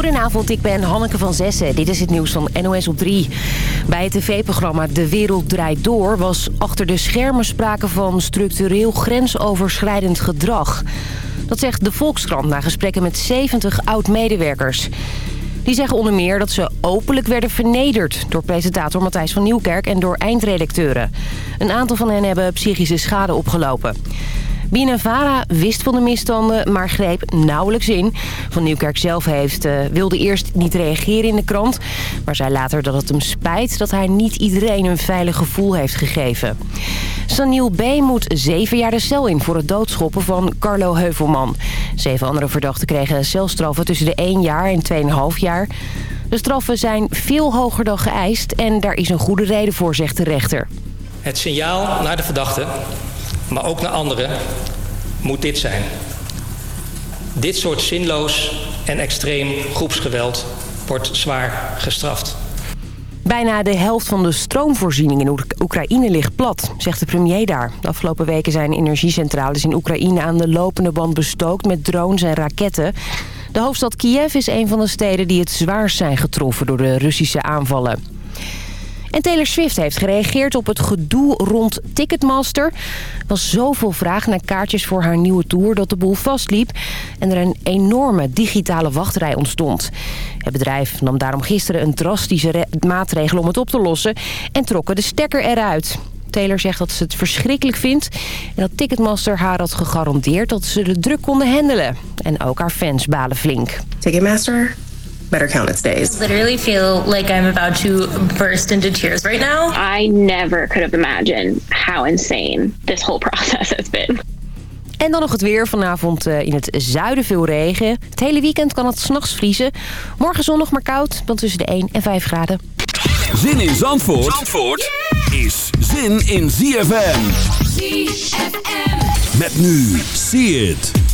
Goedenavond, ik ben Hanneke van Zessen. Dit is het nieuws van NOS op 3. Bij het tv-programma De Wereld Draait Door... was achter de schermen sprake van structureel grensoverschrijdend gedrag. Dat zegt de Volkskrant na gesprekken met 70 oud-medewerkers. Die zeggen onder meer dat ze openlijk werden vernederd... door presentator Matthijs van Nieuwkerk en door eindredacteuren. Een aantal van hen hebben psychische schade opgelopen. BNNVARA wist van de misstanden, maar greep nauwelijks in. Van Nieuwkerk zelf heeft, uh, wilde eerst niet reageren in de krant... maar zei later dat het hem spijt dat hij niet iedereen een veilig gevoel heeft gegeven. Saniel B. moet zeven jaar de cel in voor het doodschoppen van Carlo Heuvelman. Zeven andere verdachten kregen celstraffen tussen de 1 jaar en 2,5 jaar... De straffen zijn veel hoger dan geëist en daar is een goede reden voor, zegt de rechter. Het signaal naar de verdachte maar ook naar anderen, moet dit zijn. Dit soort zinloos en extreem groepsgeweld wordt zwaar gestraft. Bijna de helft van de stroomvoorziening in Oekraïne ligt plat, zegt de premier daar. De afgelopen weken zijn energiecentrales in Oekraïne aan de lopende band bestookt met drones en raketten. De hoofdstad Kiev is een van de steden die het zwaarst zijn getroffen door de Russische aanvallen. En Taylor Swift heeft gereageerd op het gedoe rond Ticketmaster. Er was zoveel vraag naar kaartjes voor haar nieuwe tour dat de boel vastliep... en er een enorme digitale wachtrij ontstond. Het bedrijf nam daarom gisteren een drastische maatregel om het op te lossen... en trokken de stekker eruit. Taylor zegt dat ze het verschrikkelijk vindt... en dat Ticketmaster haar had gegarandeerd dat ze de druk konden handelen. En ook haar fans balen flink. Ticketmaster better count its days. I literally feel like I'm about to burst into tears right now. I never could have imagined how insane this whole process has been. En dan nog het weer. Vanavond eh, in het zuiden veel regen. Het hele weekend kan het s'nachts vriezen. Morgen zonnig maar koud, dan tussen de 1 en 5 graden. Zin in Zandvoort, Zandvoort is zin in ZFM. ZFM. Met nu, see it.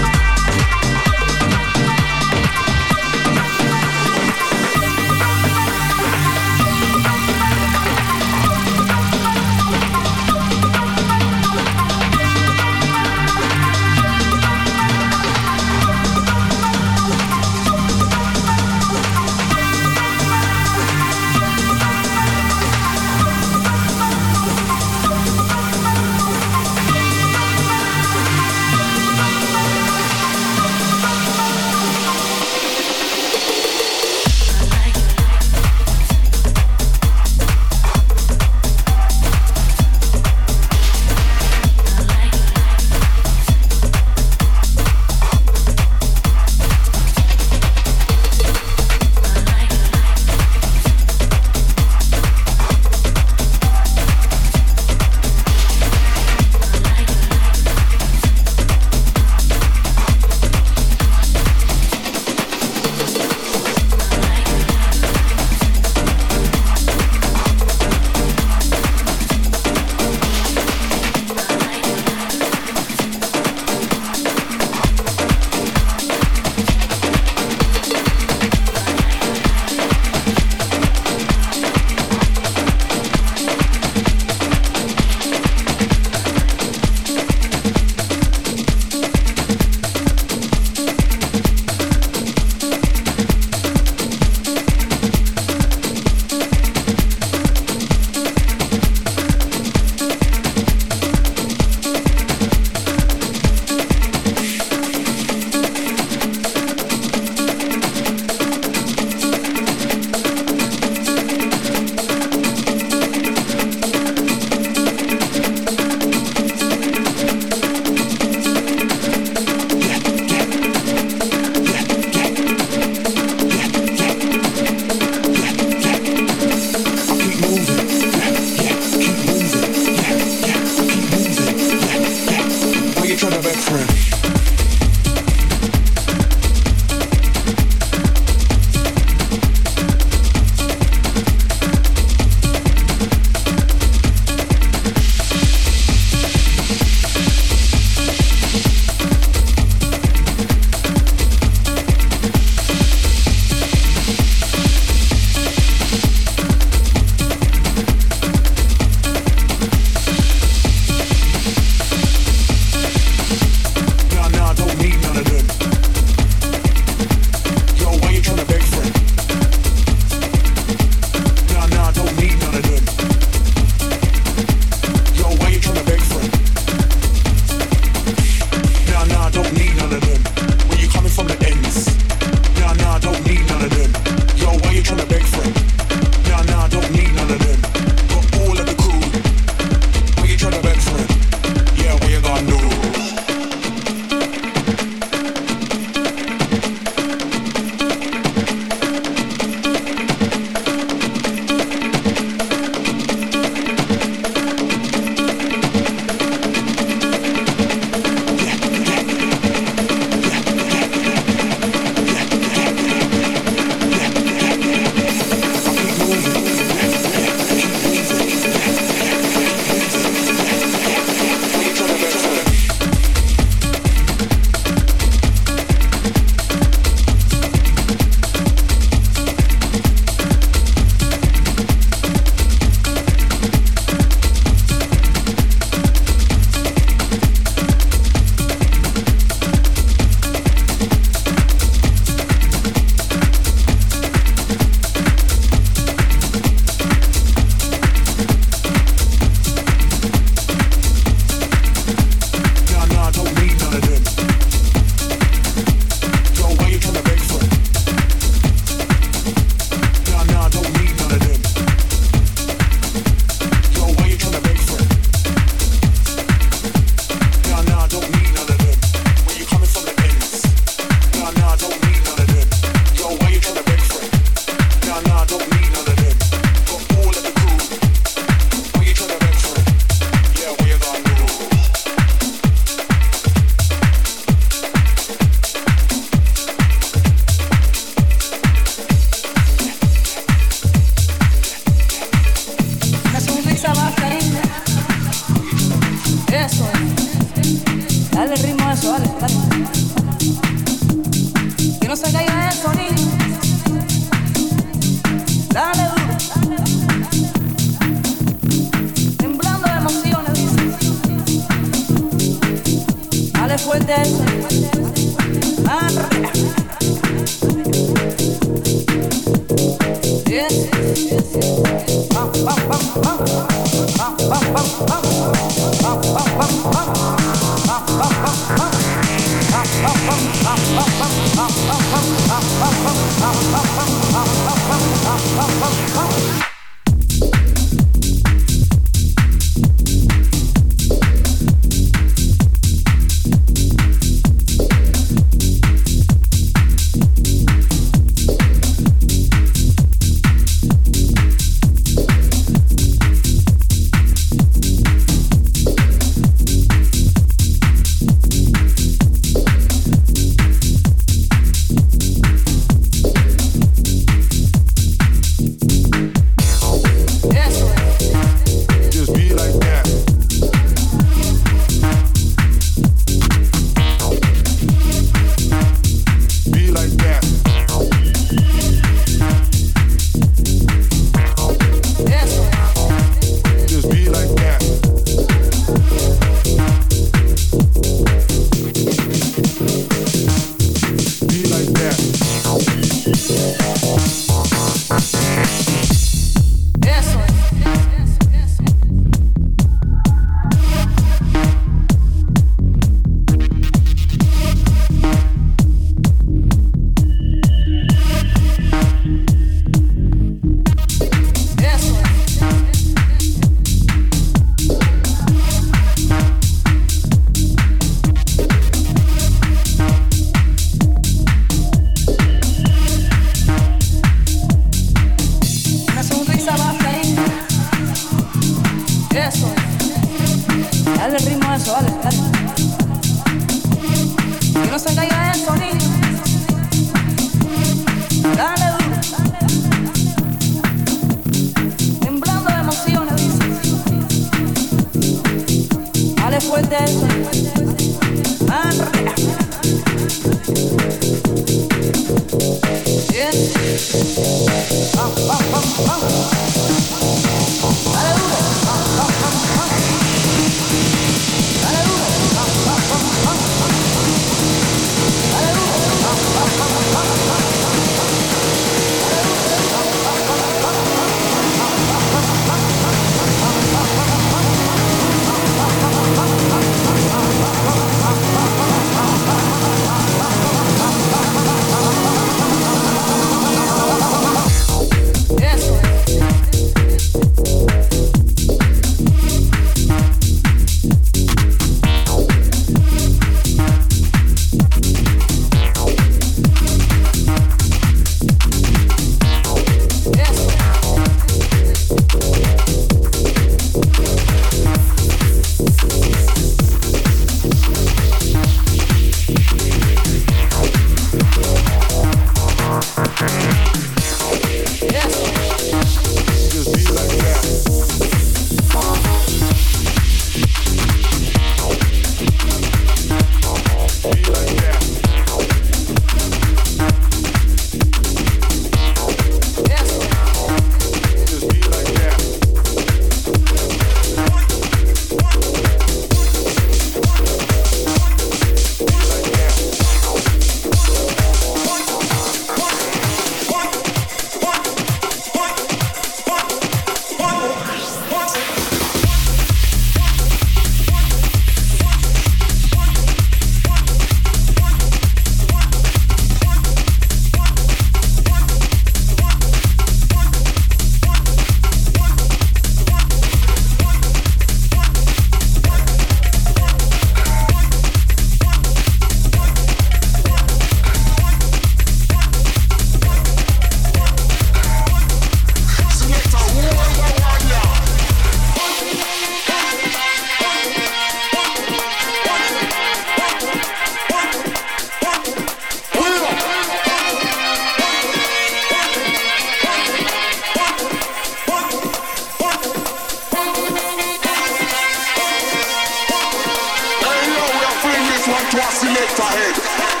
What's in it for him?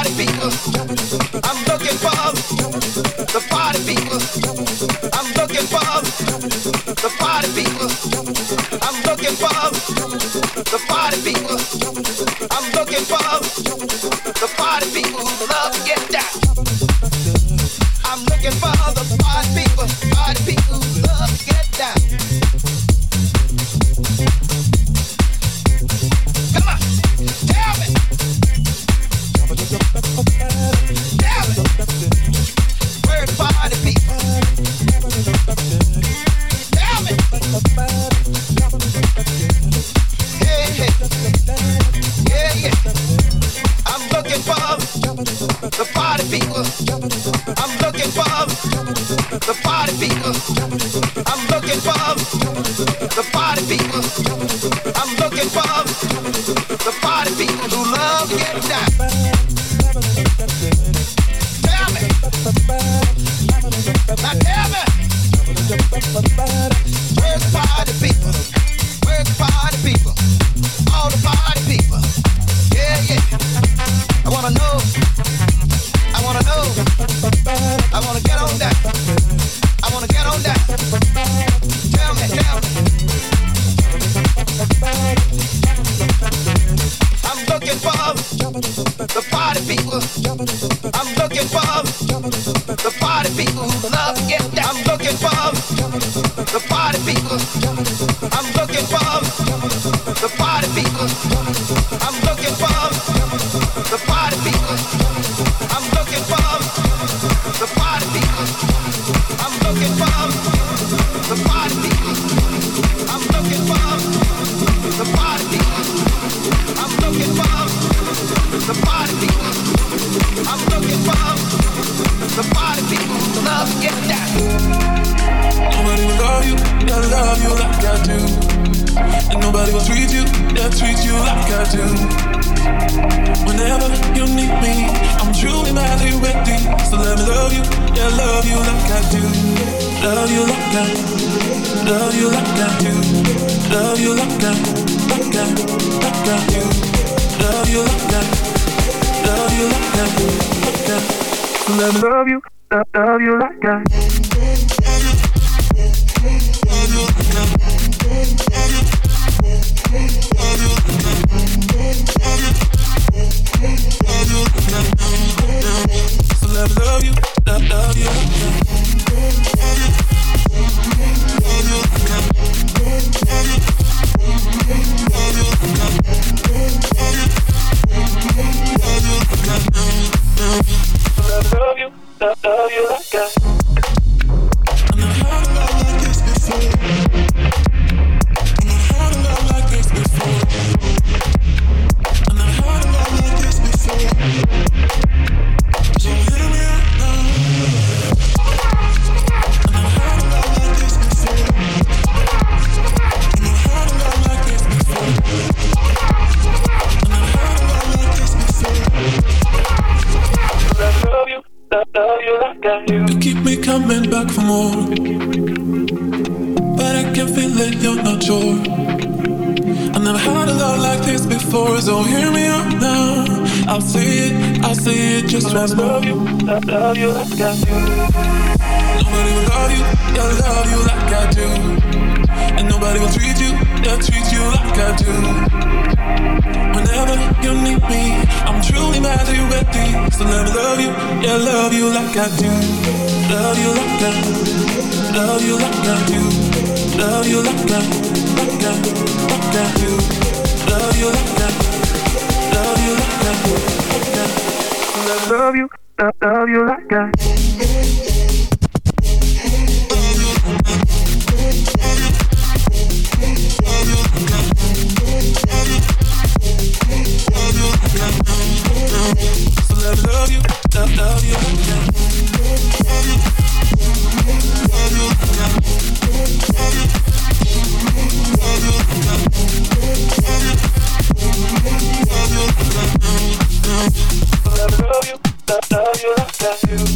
party people. I'm looking for the party people. I'm looking for the party people. I'm looking for the party people. I'm looking for the party people who love to get down. Say it just more. Love you, love, love you like I do. Nobody will love you, yeah, love you like I do. And nobody will treat you, yeah, treat you like I do. Whenever you need me, I'm truly mad you're ready. So let me love you, yeah, love you like I do. Love you like I do. Love you like I do. Love you like I, like I, like I do. Love you like I, love you like I, like I. So let me love you, love, that. Love you the love you like I. So love love, you that. Love love you like I. Love you, love, love you like I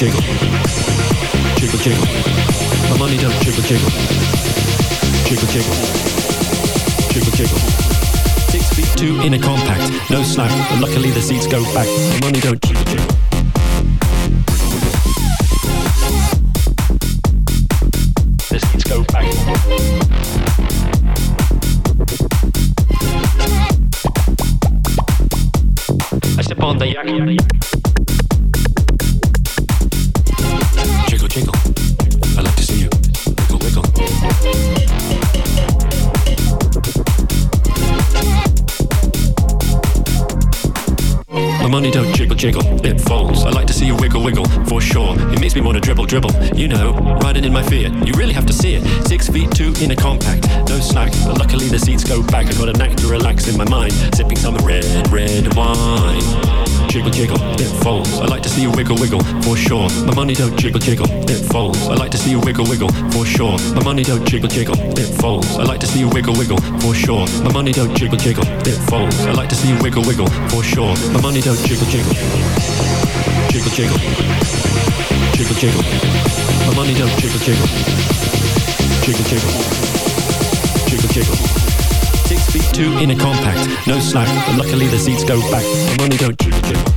jiggle jiggle, jiggle. My money don't jiggle jiggle, jiggle jiggle, jiggle jiggle. Six feet two in a compact, no slack, luckily the seats go back. My money don't wiggle wiggle, for sure. My money don't jiggle jiggle, it folds. I like to see you wiggle wiggle, for sure. My money don't jiggle jiggle, it folds. I like to see you wiggle wiggle, for sure. My money don't jiggle jiggle, it folds. I like to see you wiggle wiggle, for sure. My money don't jiggle jiggle, jiggle jiggle, jiggle jiggle. My money don't jiggle jiggle, jiggle jiggle, jiggle jiggle. Six feet two in a compact, no slack, but luckily the seats go back. My money don't jiggle jiggle.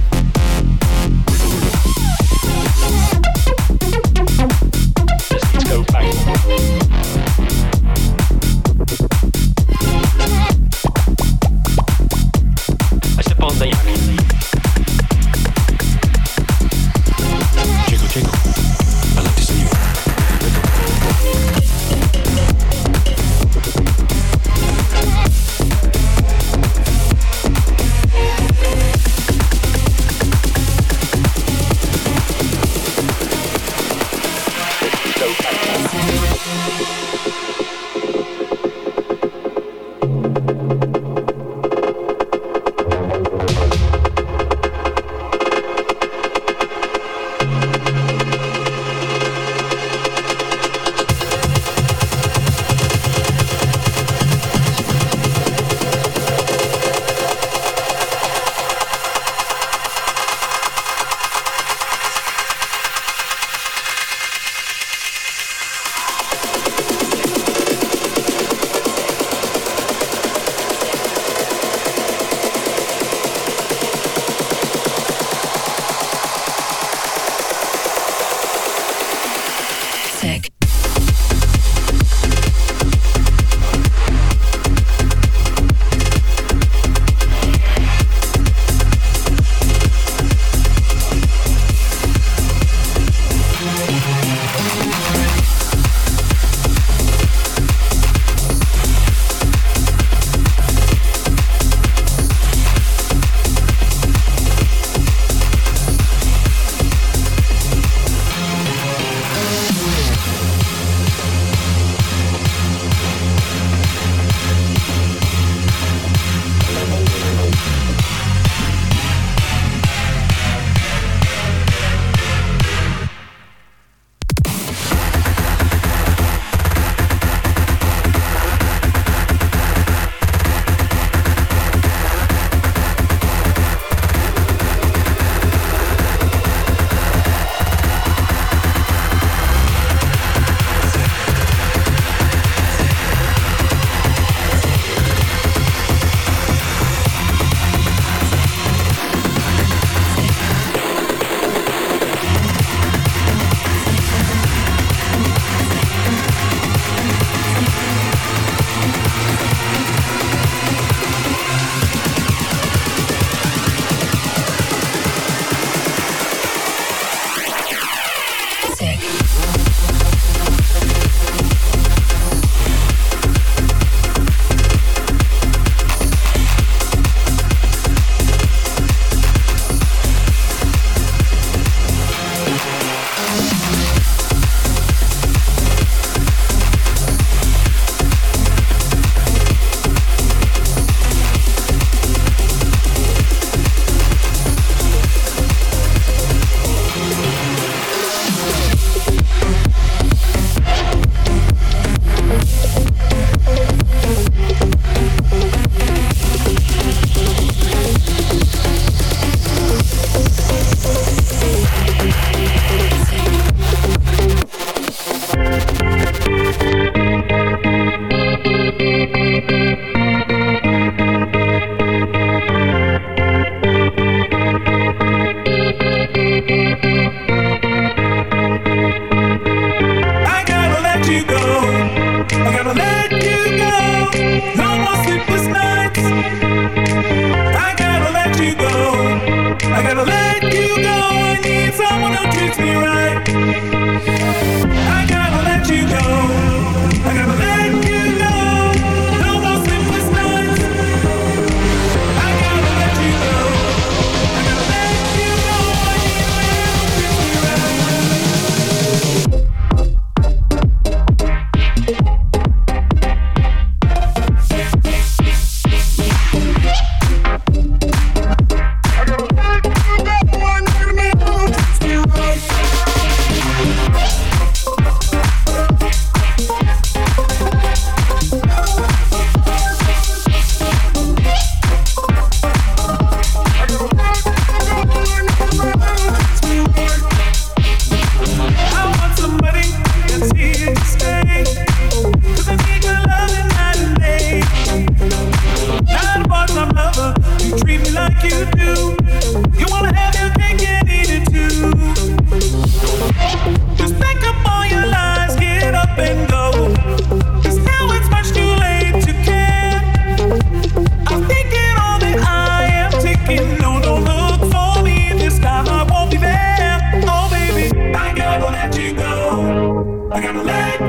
I gotta let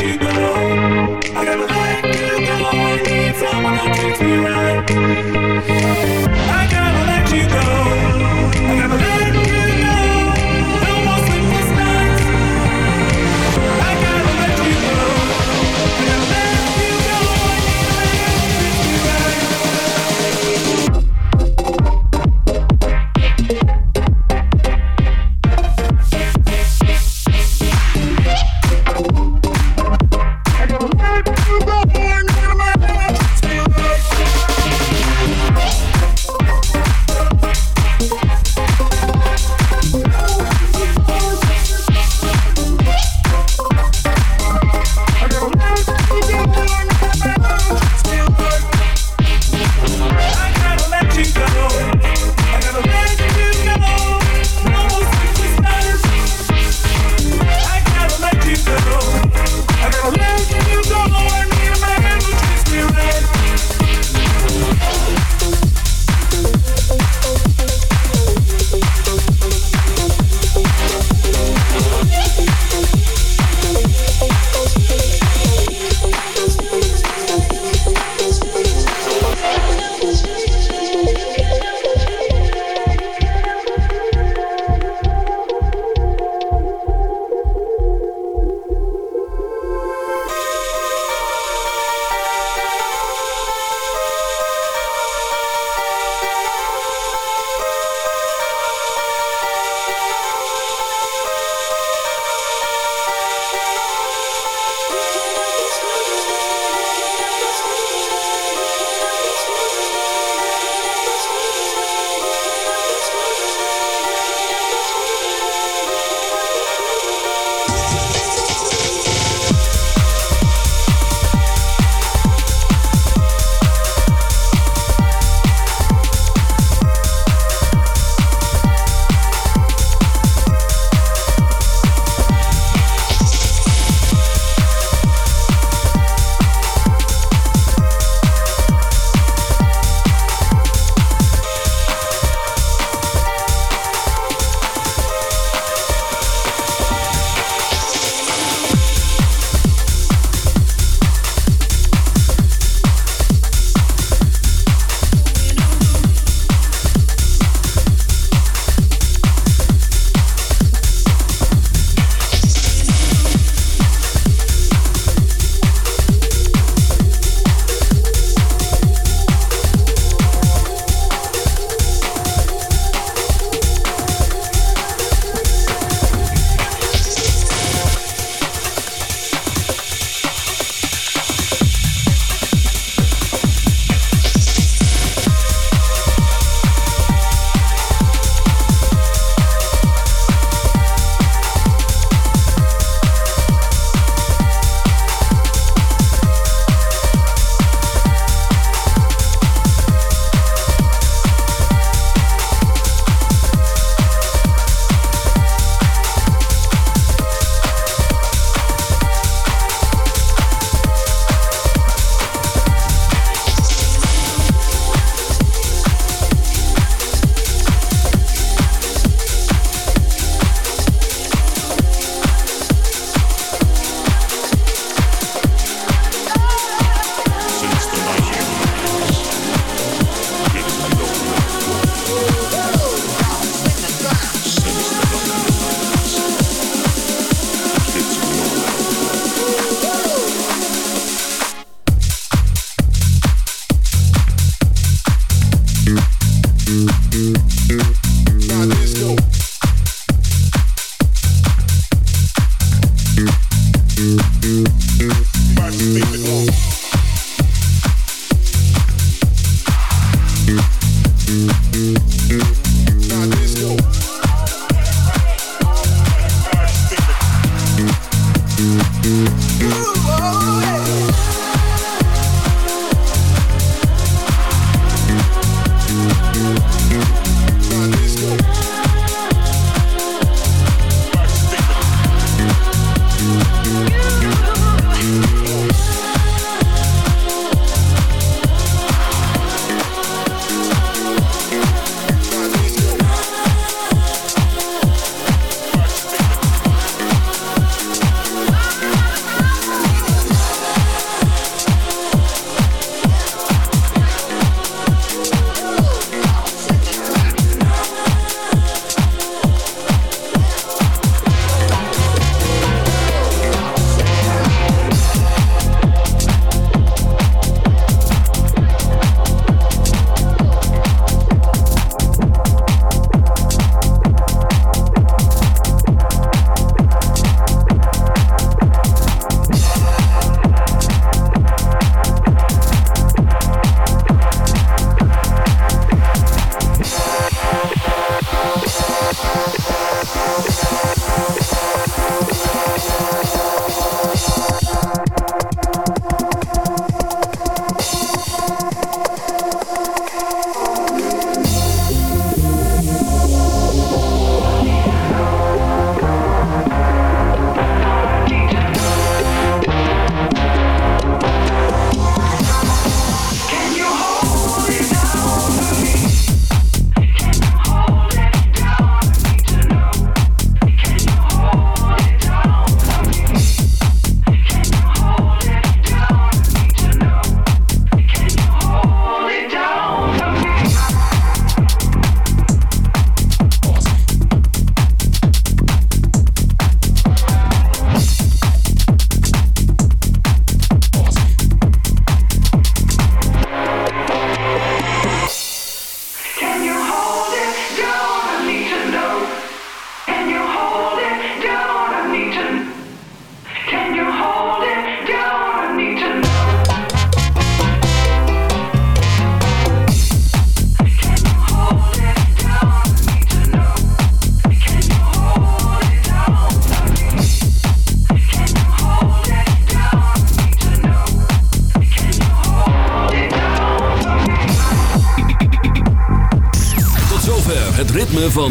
you go. I gotta let you go. I need someone that treats me right.